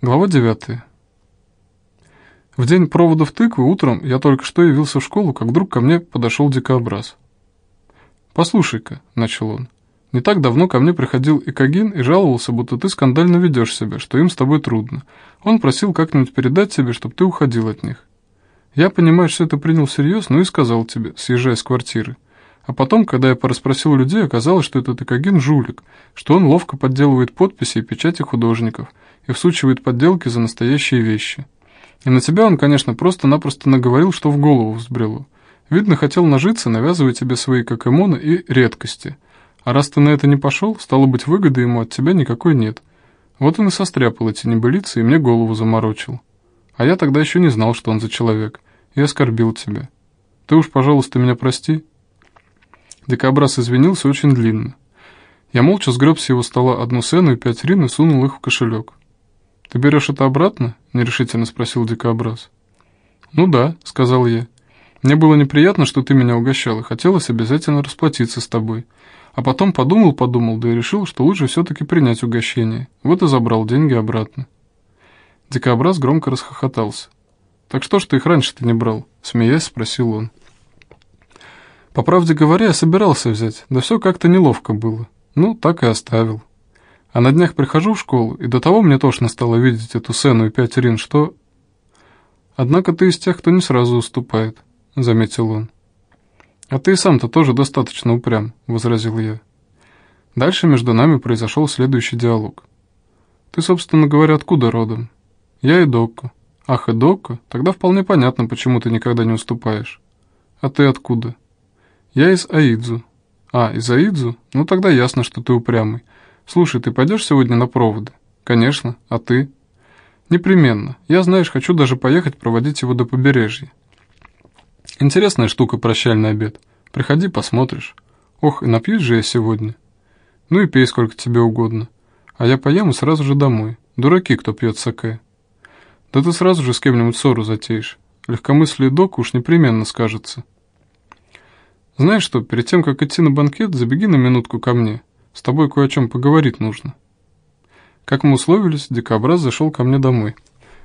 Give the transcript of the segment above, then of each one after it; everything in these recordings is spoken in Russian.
Глава 9. В день проводов тыквы утром я только что явился в школу, как вдруг ко мне подошел дикообраз. «Послушай-ка», — начал он, — «не так давно ко мне приходил Икагин и жаловался, будто ты скандально ведешь себя, что им с тобой трудно. Он просил как-нибудь передать тебе, чтобы ты уходил от них. Я, понимаю, что это принял всерьез, ну и сказал тебе, съезжай с квартиры. А потом, когда я порасспросил людей, оказалось, что этот Икагин жулик, что он ловко подделывает подписи и печати художников — и всучивает подделки за настоящие вещи. И на тебя он, конечно, просто-напросто наговорил, что в голову взбрело. Видно, хотел нажиться, навязывая тебе свои кокэмоны и редкости. А раз ты на это не пошел, стало быть, выгоды ему от тебя никакой нет. Вот он и состряпал эти небылицы и мне голову заморочил. А я тогда еще не знал, что он за человек, и оскорбил тебя. Ты уж, пожалуйста, меня прости». Дикобраз извинился очень длинно. Я молча сгреб с его стола одну сену и пять рин и сунул их в кошелек. «Ты берешь это обратно?» — нерешительно спросил дикообраз. «Ну да», — сказал я. «Мне было неприятно, что ты меня угощал, и хотелось обязательно расплатиться с тобой. А потом подумал-подумал, да и решил, что лучше все-таки принять угощение. Вот и забрал деньги обратно». Дикообраз громко расхохотался. «Так что ж ты их раньше-то не брал?» — смеясь спросил он. «По правде говоря, я собирался взять, да все как-то неловко было. Ну, так и оставил». А на днях прихожу в школу, и до того мне тошно стало видеть эту сцену и пять рин, что... Однако ты из тех, кто не сразу уступает, — заметил он. А ты и сам-то тоже достаточно упрям, — возразил я. Дальше между нами произошел следующий диалог. Ты, собственно говоря, откуда родом? Я и Докко. Ах, и Докко? Тогда вполне понятно, почему ты никогда не уступаешь. А ты откуда? Я из Аидзу. А, из Аидзу? Ну тогда ясно, что ты упрямый. «Слушай, ты пойдешь сегодня на проводы?» «Конечно. А ты?» «Непременно. Я, знаешь, хочу даже поехать проводить его до побережья». «Интересная штука прощальный обед. Приходи, посмотришь. Ох, и напьюсь же я сегодня. Ну и пей сколько тебе угодно. А я поем и сразу же домой. Дураки, кто пьет саке. Да ты сразу же с кем-нибудь ссору затеешь. Легкомыслие док уж непременно скажется. Знаешь что, перед тем, как идти на банкет, забеги на минутку ко мне. С тобой кое о чем поговорить нужно». Как мы условились, дикобраз зашел ко мне домой.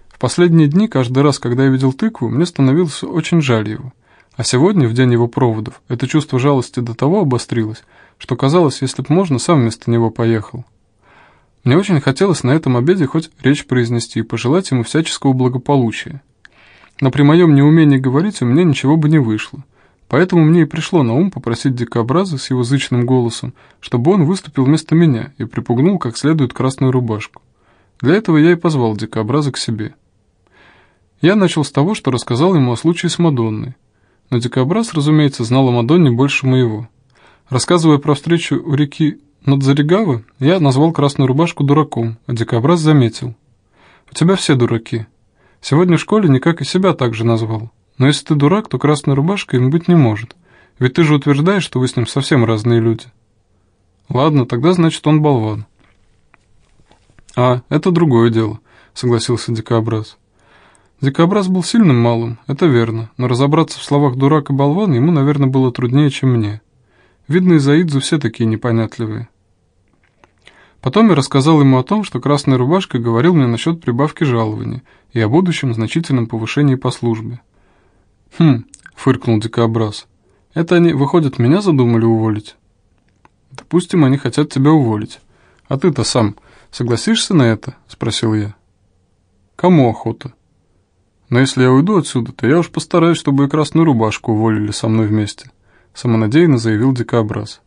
В последние дни, каждый раз, когда я видел тыкву, мне становилось очень жаль его. А сегодня, в день его проводов, это чувство жалости до того обострилось, что казалось, если б можно, сам вместо него поехал. Мне очень хотелось на этом обеде хоть речь произнести и пожелать ему всяческого благополучия. Но при моем неумении говорить у меня ничего бы не вышло. Поэтому мне и пришло на ум попросить дикобраза с его зычным голосом, чтобы он выступил вместо меня и припугнул как следует красную рубашку. Для этого я и позвал дикобраза к себе. Я начал с того, что рассказал ему о случае с Мадонной. Но дикобраз, разумеется, знал о Мадонне больше моего. Рассказывая про встречу у реки Надзаригавы, я назвал красную рубашку дураком, а дикобраз заметил. «У тебя все дураки. Сегодня в школе никак и себя так же назвал. Но если ты дурак, то красная рубашка им быть не может. Ведь ты же утверждаешь, что вы с ним совсем разные люди. Ладно, тогда значит он болван. А, это другое дело, согласился Дикобраз. Дикобраз был сильным малым, это верно, но разобраться в словах дурак и болван ему, наверное, было труднее, чем мне. Видно, из Аидзу все такие непонятливые. Потом я рассказал ему о том, что красная рубашка говорил мне насчет прибавки жалования и о будущем значительном повышении по службе. «Хм», — фыркнул дикобраз. «Это они, выходят меня задумали уволить?» «Допустим, они хотят тебя уволить. А ты-то сам согласишься на это?» — спросил я. «Кому охота?» «Но если я уйду отсюда, то я уж постараюсь, чтобы и красную рубашку уволили со мной вместе», — самонадеянно заявил дикобраз.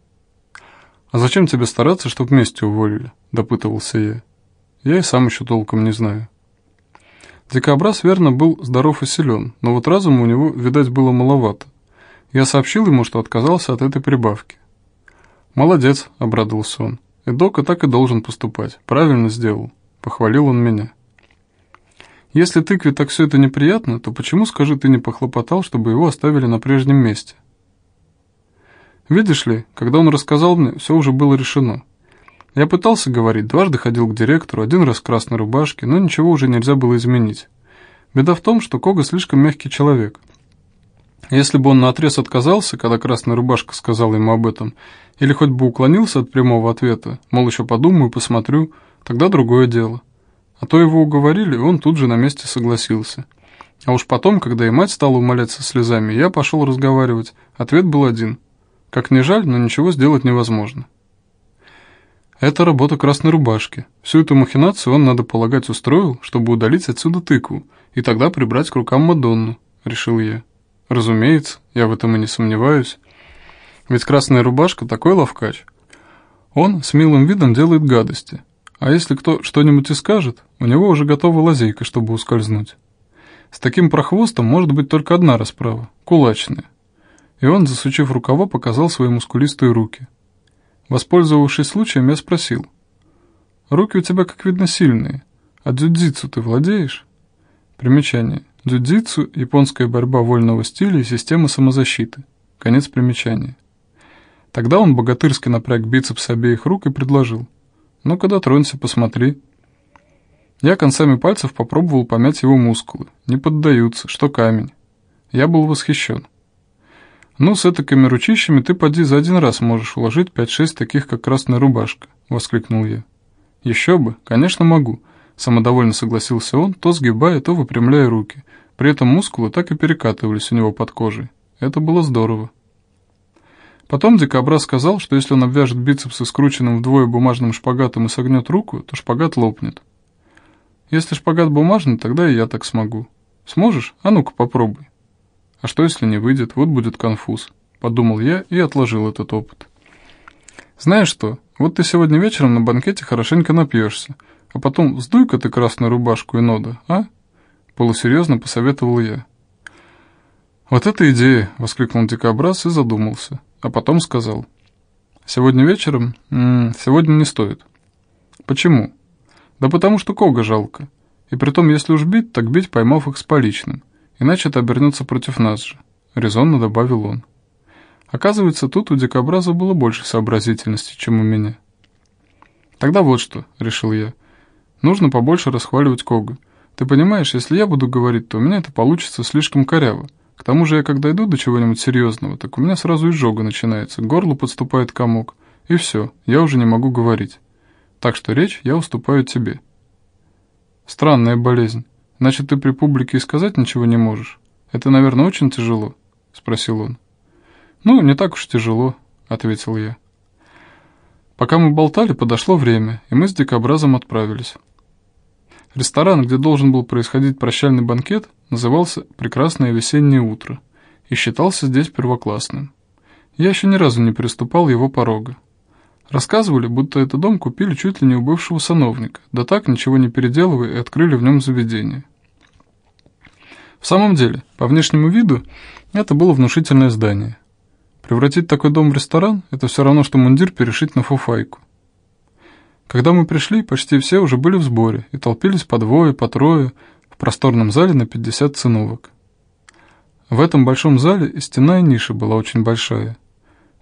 «А зачем тебе стараться, чтобы вместе уволили?» — допытывался я. «Я и сам еще толком не знаю». Дикобраз, верно, был здоров и силен, но вот разума у него, видать, было маловато. Я сообщил ему, что отказался от этой прибавки. «Молодец», — обрадовался он. «Эдока так и должен поступать. Правильно сделал». Похвалил он меня. «Если тыкве так все это неприятно, то почему, скажи, ты не похлопотал, чтобы его оставили на прежнем месте?» Видишь ли, когда он рассказал мне, все уже было решено. Я пытался говорить, дважды ходил к директору, один раз в красной рубашке, но ничего уже нельзя было изменить. Беда в том, что Кога слишком мягкий человек. Если бы он наотрез отказался, когда красная рубашка сказала ему об этом, или хоть бы уклонился от прямого ответа, мол, еще подумаю, посмотрю, тогда другое дело. А то его уговорили, и он тут же на месте согласился. А уж потом, когда и мать стала умоляться слезами, я пошел разговаривать. Ответ был один. Как не жаль, но ничего сделать невозможно. Это работа красной рубашки. Всю эту махинацию он, надо полагать, устроил, чтобы удалить отсюда тыкву, и тогда прибрать к рукам Мадонну, решил я. Разумеется, я в этом и не сомневаюсь. Ведь красная рубашка такой ловкач. Он с милым видом делает гадости. А если кто что-нибудь и скажет, у него уже готова лазейка, чтобы ускользнуть. С таким прохвостом может быть только одна расправа – кулачная. И он, засучив рукава, показал свои мускулистые руки – Воспользовавшись случаем, я спросил. «Руки у тебя, как видно, сильные. А дзюдзицу ты владеешь?» Примечание. Дзюдзицу – японская борьба вольного стиля и система самозащиты. Конец примечания. Тогда он богатырски напряг бицепс обеих рук и предложил. «Ну-ка дотронься, посмотри». Я концами пальцев попробовал помять его мускулы. Не поддаются, что камень. Я был восхищен. «Ну, с этакими ручищами ты поди за один раз можешь уложить пять-шесть таких, как красная рубашка», — воскликнул я. «Еще бы, конечно, могу», — самодовольно согласился он, то сгибая, то выпрямляя руки. При этом мускулы так и перекатывались у него под кожей. Это было здорово. Потом дикобраз сказал, что если он обвяжет бицепсы скрученным вдвое бумажным шпагатом и согнет руку, то шпагат лопнет. Если шпагат бумажный, тогда и я так смогу. Сможешь? А ну-ка попробуй. А что, если не выйдет? Вот будет конфуз. Подумал я и отложил этот опыт. Знаешь что, вот ты сегодня вечером на банкете хорошенько напьешься, а потом сдуй-ка ты красную рубашку и нода, а? Полусерьезно посоветовал я. «Вот это идея!» — воскликнул дикобраз и задумался, а потом сказал. «Сегодня вечером? М -м, сегодня не стоит». «Почему?» «Да потому что Кога жалко. И притом, если уж бить, так бить, поймав их с поличным. Иначе это обернется против нас же», — резонно добавил он. Оказывается, тут у дикобраза было больше сообразительности, чем у меня. «Тогда вот что», — решил я. «Нужно побольше расхваливать Кога. Ты понимаешь, если я буду говорить, то у меня это получится слишком коряво. К тому же я, когда иду до чего-нибудь серьезного, так у меня сразу изжога начинается, к горлу подступает комок, и все, я уже не могу говорить. Так что речь я уступаю тебе». «Странная болезнь». Значит, ты при публике и сказать ничего не можешь? Это, наверное, очень тяжело?» — спросил он. «Ну, не так уж тяжело», — ответил я. Пока мы болтали, подошло время, и мы с дикобразом отправились. Ресторан, где должен был происходить прощальный банкет, назывался «Прекрасное весеннее утро» и считался здесь первоклассным. Я еще ни разу не переступал его порога. Рассказывали, будто этот дом купили чуть ли не у бывшего сановника, да так, ничего не переделывая, и открыли в нем заведение. В самом деле, по внешнему виду, это было внушительное здание. Превратить такой дом в ресторан – это все равно, что мундир перешить на фуфайку. Когда мы пришли, почти все уже были в сборе и толпились по двое, по трое в просторном зале на 50 циновок. В этом большом зале и стена и ниша была очень большая –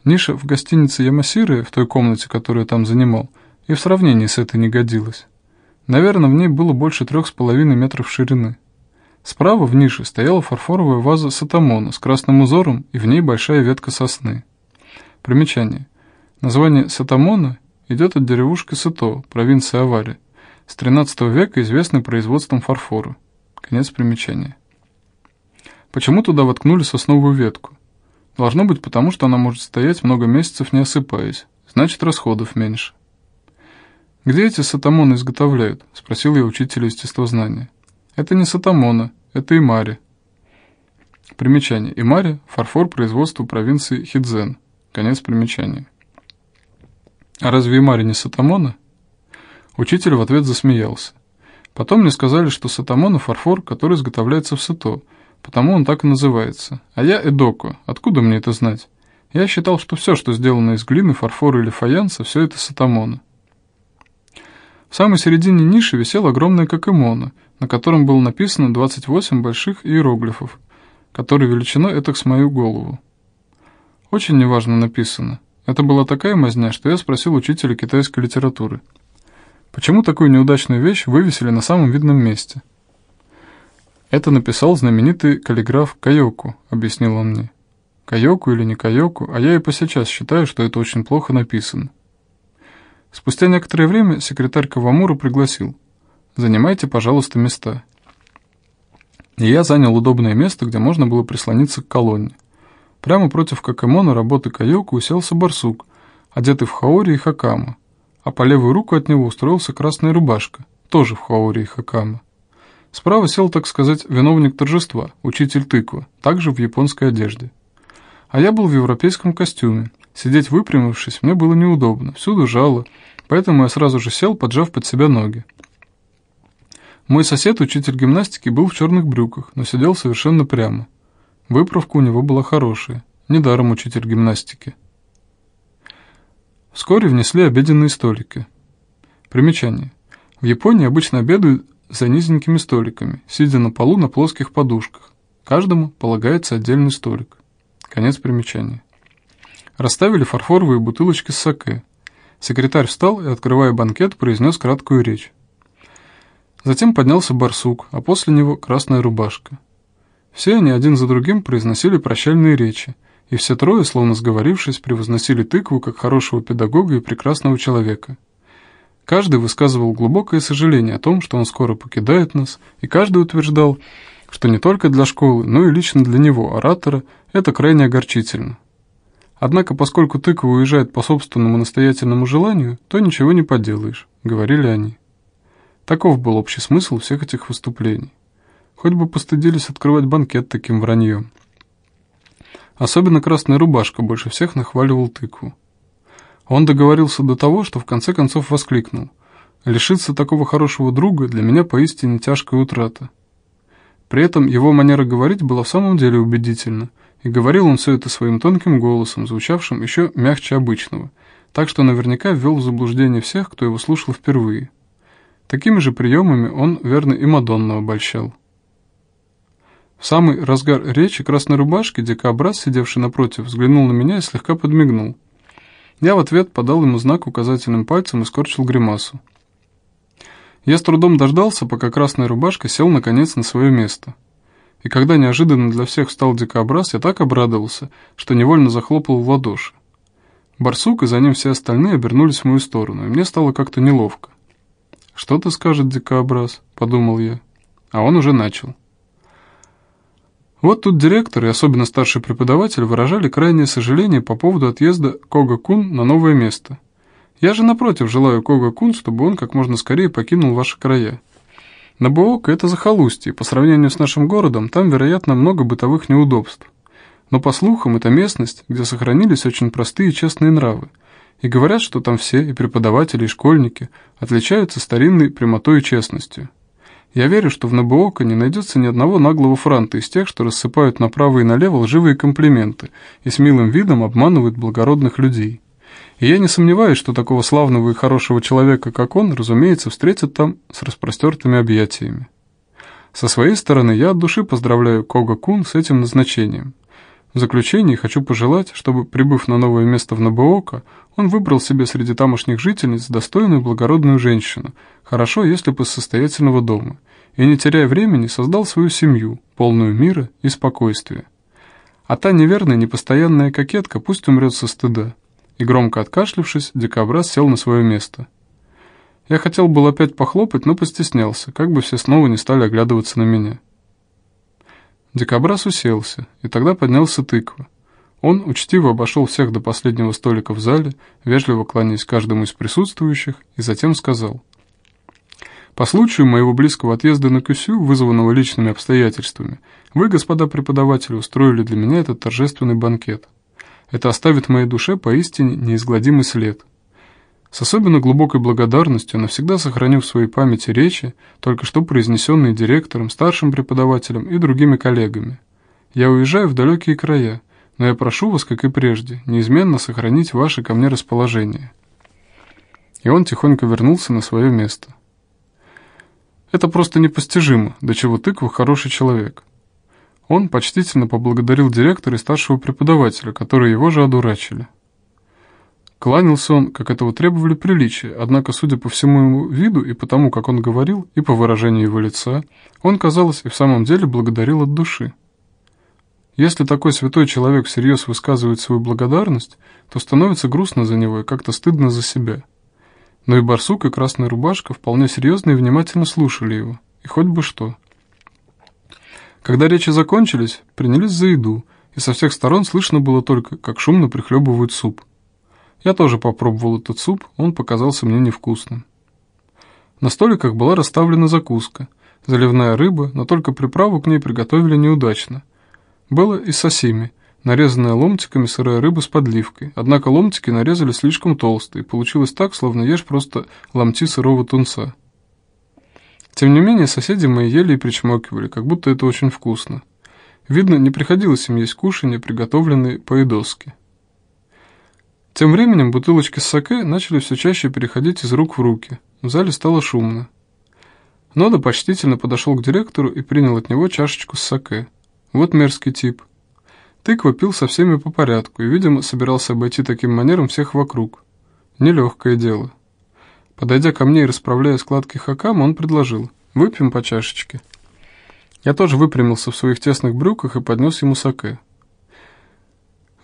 Ниша в гостинице Ямасиры, в той комнате, которую там занимал, и в сравнении с этой не годилась. Наверное, в ней было больше трех с половиной метров ширины. Справа в нише стояла фарфоровая ваза сатамона с красным узором и в ней большая ветка сосны. Примечание. Название сатамона идет от деревушки Сато, провинции Авари, с XIII века известной производством фарфора. Конец примечания. Почему туда воткнули сосновую ветку? Должно быть потому, что она может стоять много месяцев не осыпаясь, значит расходов меньше. «Где эти сатамоны изготовляют?» – спросил я учителя естествознания. «Это не сатамона, это имари». Примечание. Имари – фарфор производства провинции Хидзен. Конец примечания. «А разве имари не сатамона?» Учитель в ответ засмеялся. Потом мне сказали, что сатамона – фарфор, который изготовляется в Сато – Потому он так и называется. А я Эдоко. Откуда мне это знать? Я считал, что все, что сделано из глины, фарфора или фаянса, все это сатамона. В самой середине ниши висел огромное какемона, на котором было написано 28 больших иероглифов, которые величиной это с мою голову. Очень неважно написано. Это была такая мазня, что я спросил учителя китайской литературы. Почему такую неудачную вещь вывесили на самом видном месте? «Это написал знаменитый каллиграф Кайоку», — объяснил он мне. Кайоку или не Кайоку, а я и по сейчас считаю, что это очень плохо написано. Спустя некоторое время секретарь Кавамура пригласил. Занимайте, пожалуйста, места». И я занял удобное место, где можно было прислониться к колонне. Прямо против Какемона работы Кайока уселся барсук, одетый в хаори и хакама, а по левую руку от него устроился красная рубашка, тоже в хаори и хакама. Справа сел, так сказать, виновник торжества, учитель тыква, также в японской одежде. А я был в европейском костюме. Сидеть выпрямившись мне было неудобно, всюду жало, поэтому я сразу же сел, поджав под себя ноги. Мой сосед, учитель гимнастики, был в черных брюках, но сидел совершенно прямо. Выправка у него была хорошая, недаром учитель гимнастики. Вскоре внесли обеденные столики. Примечание. В Японии обычно обедают за низенькими столиками, сидя на полу на плоских подушках. Каждому полагается отдельный столик. Конец примечания. Расставили фарфоровые бутылочки с саке. Секретарь встал и, открывая банкет, произнес краткую речь. Затем поднялся барсук, а после него красная рубашка. Все они один за другим произносили прощальные речи, и все трое, словно сговорившись, превозносили тыкву как хорошего педагога и прекрасного человека – Каждый высказывал глубокое сожаление о том, что он скоро покидает нас, и каждый утверждал, что не только для школы, но и лично для него, оратора, это крайне огорчительно. Однако, поскольку тыква уезжает по собственному настоятельному желанию, то ничего не поделаешь, говорили они. Таков был общий смысл всех этих выступлений. Хоть бы постыдились открывать банкет таким враньем. Особенно красная рубашка больше всех нахваливал тыкву. Он договорился до того, что в конце концов воскликнул. «Лишиться такого хорошего друга для меня поистине тяжкая утрата». При этом его манера говорить была в самом деле убедительна, и говорил он все это своим тонким голосом, звучавшим еще мягче обычного, так что наверняка ввел в заблуждение всех, кто его слушал впервые. Такими же приемами он, верно, и Мадонну обольщал. В самый разгар речи красной рубашки дикобраз, сидевший напротив, взглянул на меня и слегка подмигнул. Я в ответ подал ему знак указательным пальцем и скорчил гримасу. Я с трудом дождался, пока красная рубашка сел наконец на свое место. И когда неожиданно для всех встал дикобраз, я так обрадовался, что невольно захлопал в ладоши. Барсук и за ним все остальные обернулись в мою сторону, и мне стало как-то неловко. «Что ты скажет дикобраз?» — подумал я. А он уже начал. Вот тут директор и особенно старший преподаватель выражали крайнее сожаление по поводу отъезда Кога-кун на новое место. Я же, напротив, желаю Кога-кун, чтобы он как можно скорее покинул ваши края. Набуока – это захолустье, по сравнению с нашим городом, там, вероятно, много бытовых неудобств. Но, по слухам, это местность, где сохранились очень простые и честные нравы. И говорят, что там все, и преподаватели, и школьники, отличаются старинной прямотой и честностью. Я верю, что в Набуока не найдется ни одного наглого франта из тех, что рассыпают направо и налево лживые комплименты и с милым видом обманывают благородных людей. И я не сомневаюсь, что такого славного и хорошего человека, как он, разумеется, встретят там с распростертыми объятиями. Со своей стороны, я от души поздравляю Кога-кун с этим назначением. В заключение хочу пожелать, чтобы, прибыв на новое место в Набуока, он выбрал себе среди тамошних жительниц достойную благородную женщину, хорошо, если бы состоятельного дома, и, не теряя времени, создал свою семью, полную мира и спокойствия. А та неверная, непостоянная кокетка пусть умрет со стыда. И громко откашлившись, дикобраз сел на свое место. Я хотел был опять похлопать, но постеснялся, как бы все снова не стали оглядываться на меня. Дикобраз уселся, и тогда поднялся тыква. Он учтиво обошел всех до последнего столика в зале, вежливо кланяясь каждому из присутствующих, и затем сказал. «По случаю моего близкого отъезда на Кюсю, вызванного личными обстоятельствами, вы, господа преподаватели, устроили для меня этот торжественный банкет. Это оставит моей душе поистине неизгладимый след». С особенно глубокой благодарностью навсегда сохраню в своей памяти речи, только что произнесенные директором, старшим преподавателем и другими коллегами. Я уезжаю в далекие края, но я прошу вас, как и прежде, неизменно сохранить ваше ко мне расположение». И он тихонько вернулся на свое место. Это просто непостижимо, до чего тыква хороший человек. Он почтительно поблагодарил директора и старшего преподавателя, которые его же одурачили. Кланялся он, как этого требовали приличия, однако, судя по всему ему виду и по тому, как он говорил, и по выражению его лица, он, казалось, и в самом деле благодарил от души. Если такой святой человек всерьез высказывает свою благодарность, то становится грустно за него и как-то стыдно за себя. Но и барсук, и красная рубашка вполне серьезно и внимательно слушали его, и хоть бы что. Когда речи закончились, принялись за еду, и со всех сторон слышно было только, как шумно прихлебывают суп. Я тоже попробовал этот суп, он показался мне невкусным. На столиках была расставлена закуска, заливная рыба, но только приправу к ней приготовили неудачно. Было и сосими, нарезанная ломтиками сырая рыба с подливкой, однако ломтики нарезали слишком толстые, получилось так, словно ешь просто ломти сырого тунца. Тем не менее, соседи мои ели и причмокивали, как будто это очень вкусно. Видно, не приходилось им есть кушанье, приготовленные по-идоски. Тем временем бутылочки с саке начали все чаще переходить из рук в руки. В зале стало шумно. Нода почтительно подошел к директору и принял от него чашечку с саке. Вот мерзкий тип. Тыква пил со всеми по порядку и, видимо, собирался обойти таким манером всех вокруг. Нелегкое дело. Подойдя ко мне и расправляя складки хакама, он предложил «Выпьем по чашечке». Я тоже выпрямился в своих тесных брюках и поднес ему саке.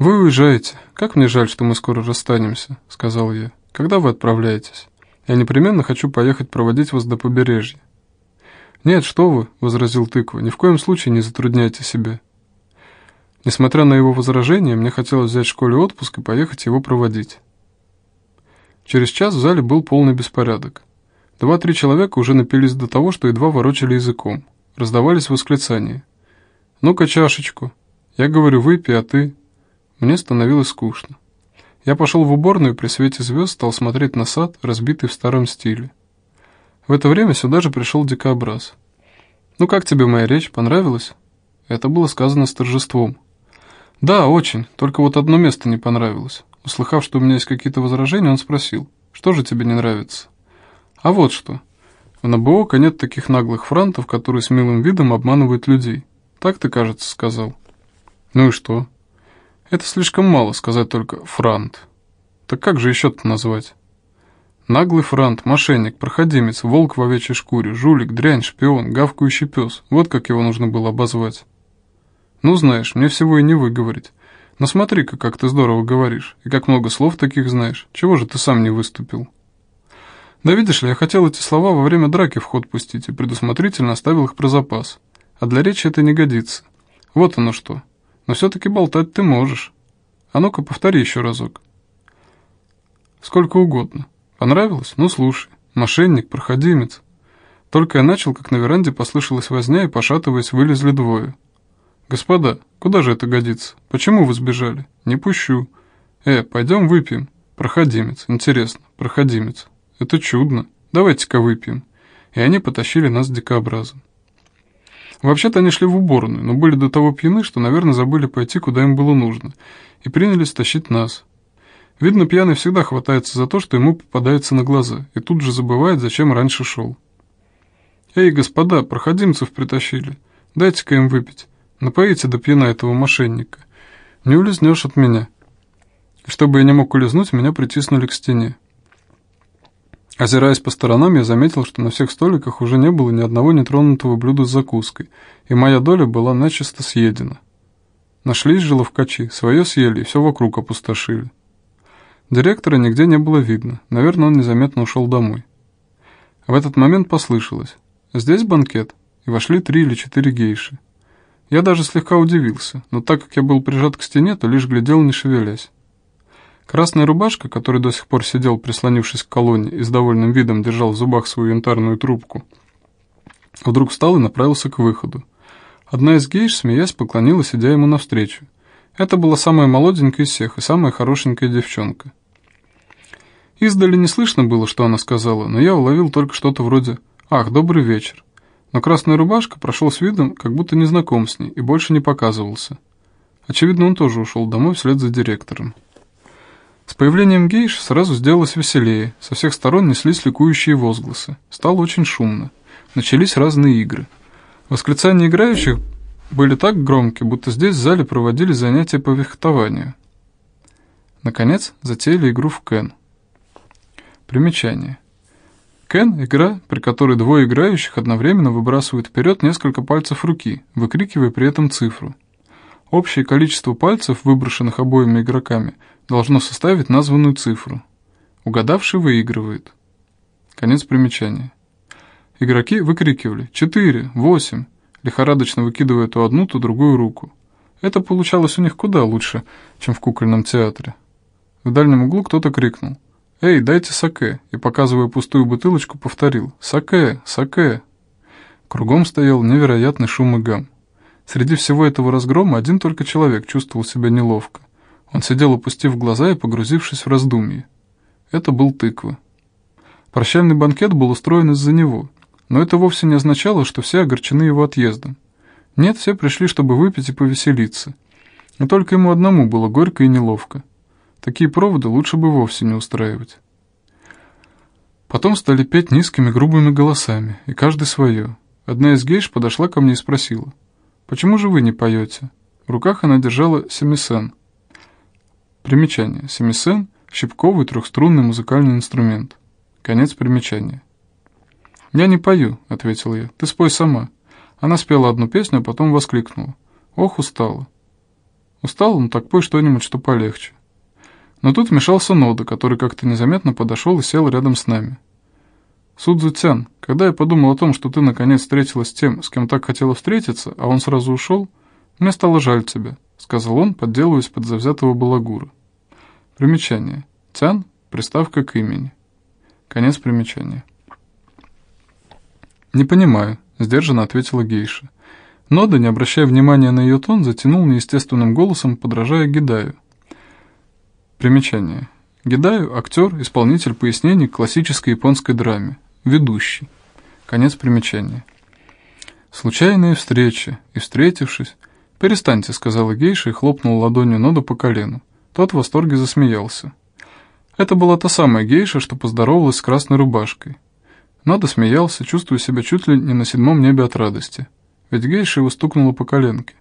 «Вы уезжаете. Как мне жаль, что мы скоро расстанемся», — сказал я. «Когда вы отправляетесь? Я непременно хочу поехать проводить вас до побережья». «Нет, что вы», — возразил тыква, — «ни в коем случае не затрудняйте себе». Несмотря на его возражение, мне хотелось взять в школе отпуск и поехать его проводить. Через час в зале был полный беспорядок. Два-три человека уже напились до того, что едва ворочали языком. Раздавались восклицания. «Ну-ка чашечку». Я говорю «выпей, а ты...» Мне становилось скучно. Я пошел в уборную и при свете звезд стал смотреть на сад, разбитый в старом стиле. В это время сюда же пришел дикообраз. «Ну как тебе моя речь? Понравилась?» Это было сказано с торжеством. «Да, очень, только вот одно место не понравилось». Услыхав, что у меня есть какие-то возражения, он спросил, «Что же тебе не нравится?» «А вот что. В Набоока нет таких наглых франтов, которые с милым видом обманывают людей. Так ты, кажется, сказал. Ну и что? Это слишком мало сказать только «франт». Так как же еще-то назвать? Наглый франт, мошенник, проходимец, волк в овечьей шкуре, жулик, дрянь, шпион, гавкающий пес. Вот как его нужно было обозвать. Ну, знаешь, мне всего и не выговорить. Но смотри-ка, как ты здорово говоришь, и как много слов таких знаешь. Чего же ты сам не выступил?» Да видишь ли, я хотел эти слова во время драки в ход пустить и предусмотрительно оставил их про запас. А для речи это не годится. Вот оно что. Но все-таки болтать ты можешь. А ну-ка, повтори еще разок. Сколько угодно. Понравилось? Ну, слушай. Мошенник, проходимец. Только я начал, как на веранде послышалась возня, и, пошатываясь, вылезли двое. «Господа, куда же это годится? Почему вы сбежали? Не пущу. Э, пойдем выпьем. Проходимец. Интересно, проходимец». Это чудно. Давайте-ка выпьем». И они потащили нас к дикообразам. Вообще-то они шли в уборную, но были до того пьяны, что, наверное, забыли пойти, куда им было нужно, и принялись тащить нас. Видно, пьяный всегда хватается за то, что ему попадается на глаза, и тут же забывает, зачем раньше шел. «Эй, господа, проходимцев притащили. Дайте-ка им выпить. Напоите до пьяна этого мошенника. Не улизнешь от меня». Чтобы я не мог улизнуть, меня притиснули к стене. Озираясь по сторонам, я заметил, что на всех столиках уже не было ни одного нетронутого блюда с закуской, и моя доля была начисто съедена. Нашлись же ловкачи, свое съели и все вокруг опустошили. Директора нигде не было видно, наверное, он незаметно ушел домой. В этот момент послышалось «Здесь банкет», и вошли три или четыре гейши. Я даже слегка удивился, но так как я был прижат к стене, то лишь глядел, не шевелясь. Красная рубашка, который до сих пор сидел, прислонившись к колонне и с довольным видом держал в зубах свою янтарную трубку, вдруг встал и направился к выходу. Одна из гейш, смеясь, поклонилась, идя ему навстречу. Это была самая молоденькая из всех и самая хорошенькая девчонка. Издали не слышно было, что она сказала, но я уловил только что-то вроде «Ах, добрый вечер». Но красная рубашка прошел с видом, как будто не знаком с ней, и больше не показывался. Очевидно, он тоже ушел домой вслед за директором. С появлением гейш сразу сделалось веселее, со всех сторон неслись ликующие возгласы. Стало очень шумно. Начались разные игры. Восклицания играющих были так громкие, будто здесь в зале проводили занятия по вехтованию. Наконец, затеяли игру в Кен. Примечание. Кен – игра, при которой двое играющих одновременно выбрасывают вперед несколько пальцев руки, выкрикивая при этом цифру. Общее количество пальцев, выброшенных обоими игроками, должно составить названную цифру. Угадавший выигрывает. Конец примечания. Игроки выкрикивали «Четыре! Восемь!», лихорадочно выкидывая то одну, то другую руку. Это получалось у них куда лучше, чем в кукольном театре. В дальнем углу кто-то крикнул «Эй, дайте саке!» и, показывая пустую бутылочку, повторил «Саке! Саке!». Кругом стоял невероятный шум и гам. Среди всего этого разгрома один только человек чувствовал себя неловко. Он сидел, опустив глаза и погрузившись в раздумье. Это был тыква. Прощальный банкет был устроен из-за него, но это вовсе не означало, что все огорчены его отъездом. Нет, все пришли, чтобы выпить и повеселиться. И только ему одному было горько и неловко. Такие проводы лучше бы вовсе не устраивать. Потом стали петь низкими грубыми голосами, и каждый свое. Одна из гейш подошла ко мне и спросила, «Почему же вы не поете?» В руках она держала семисен. Примечание. Семисен — щипковый трехструнный музыкальный инструмент. Конец примечания. «Я не пою», — ответил я. «Ты спой сама». Она спела одну песню, а потом воскликнула. «Ох, устала». «Устала? Ну так пой что-нибудь, что полегче». Но тут вмешался Нода, который как-то незаметно подошел и сел рядом с нами. «Судзу-тян, когда я подумал о том, что ты наконец встретилась с тем, с кем так хотела встретиться, а он сразу ушел, мне стало жаль тебя», — сказал он, подделываясь под завзятого балагура. Примечание. Тян — приставка к имени. Конец примечания. «Не понимаю», — сдержанно ответила гейша. Нода, не обращая внимания на ее тон, затянул неестественным голосом, подражая Гидаю. Примечание. Гидаю – актер, исполнитель пояснений к классической японской драме, ведущий. Конец примечания. Случайные встречи, и встретившись... «Перестаньте», — сказала гейша и хлопнула ладонью Нода по колену. Тот в восторге засмеялся. Это была та самая гейша, что поздоровалась с красной рубашкой. Нода смеялся, чувствуя себя чуть ли не на седьмом небе от радости. Ведь гейша его стукнула по коленке.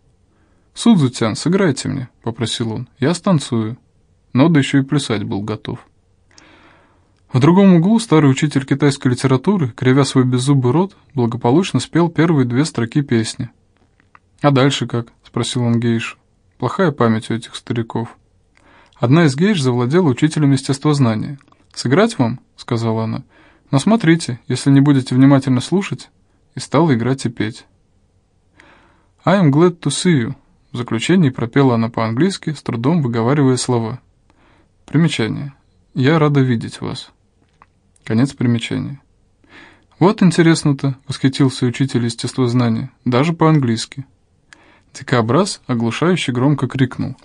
«Судзутян, сыграйте мне», — попросил он. «Я станцую». Нода еще и плясать был готов. В другом углу старый учитель китайской литературы, кривя свой беззубый рот, благополучно спел первые две строки песни. «А дальше как?» — спросил он гейшу. «Плохая память у этих стариков». Одна из гейш завладела учителем естествознания. «Сыграть вам?» — сказала она. «Но смотрите, если не будете внимательно слушать». И стала играть и петь. «I am glad to see you», в заключении пропела она по-английски, с трудом выговаривая слова. Примечание. «Я рада видеть вас». Конец примечания. «Вот интересно-то», — восхитился учитель естествознания, даже по-английски. Дикобраз оглушающе громко крикнул.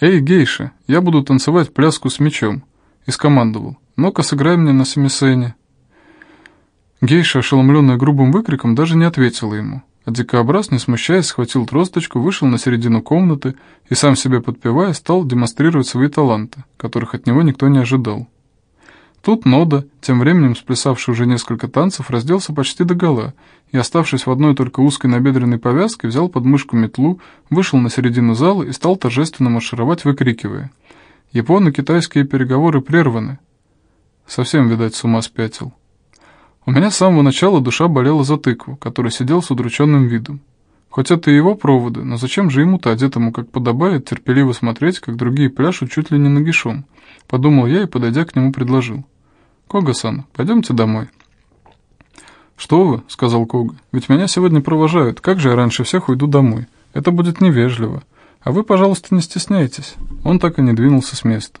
«Эй, гейша, я буду танцевать пляску с мечом», и скомандовал. «Ну-ка, сыграй мне на семисене». Гейша, ошеломленная грубым выкриком, даже не ответила ему. А дикообраз, не смущаясь, схватил тросточку, вышел на середину комнаты и, сам себе подпевая, стал демонстрировать свои таланты, которых от него никто не ожидал. Тут Нода, тем временем сплясавший уже несколько танцев, разделся почти до гола и, оставшись в одной только узкой набедренной повязке, взял под мышку метлу, вышел на середину зала и стал торжественно маршировать, выкрикивая. «Японо-китайские переговоры прерваны». Совсем, видать, с ума спятил. У меня с самого начала душа болела за тыкву, который сидел с удрученным видом. Хоть это и его проводы, но зачем же ему-то, одетому как подобает, терпеливо смотреть, как другие пляшут чуть ли не нагишом? Подумал я и, подойдя к нему, предложил. «Кога-сан, пойдемте домой». «Что вы?» — сказал Кога. «Ведь меня сегодня провожают. Как же я раньше всех уйду домой? Это будет невежливо. А вы, пожалуйста, не стесняйтесь». Он так и не двинулся с места.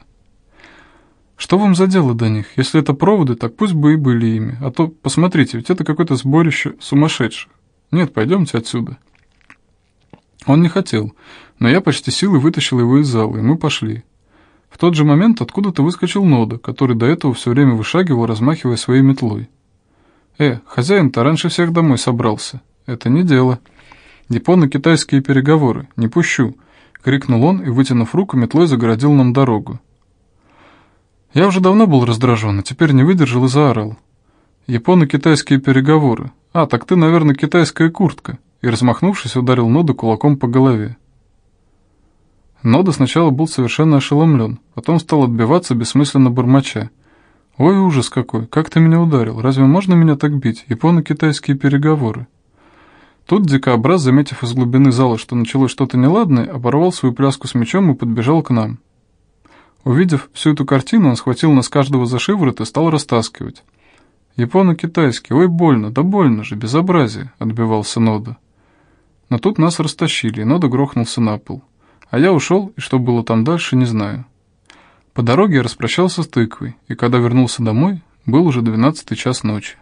Что вам за дело до них? Если это проводы, так пусть бы и были ими. А то, посмотрите, ведь это какое-то сборище сумасшедших. Нет, пойдемте отсюда. Он не хотел, но я почти силой вытащил его из зала, и мы пошли. В тот же момент откуда-то выскочил Нода, который до этого все время вышагивал, размахивая своей метлой. «Э, хозяин-то раньше всех домой собрался. Это не дело. Японо-китайские переговоры. Не пущу!» — крикнул он и, вытянув руку, метлой загородил нам дорогу. Я уже давно был раздражен, а теперь не выдержал и заорал. «Японо-китайские переговоры. А, так ты, наверное, китайская куртка». И, размахнувшись, ударил Ноду кулаком по голове. Нода сначала был совершенно ошеломлен, потом стал отбиваться бессмысленно бормоча. «Ой, ужас какой! Как ты меня ударил? Разве можно меня так бить? Японо-китайские переговоры». Тут дикообраз, заметив из глубины зала, что началось что-то неладное, оборвал свою пляску с мечом и подбежал к нам. Увидев всю эту картину, он схватил нас каждого за шиворот и стал растаскивать. Японо-китайский, ой, больно, да больно же, безобразие, отбивался Нода. Но тут нас растащили, и Нода грохнулся на пол. А я ушел, и что было там дальше, не знаю. По дороге я распрощался с тыквой, и когда вернулся домой, был уже двенадцатый час ночи.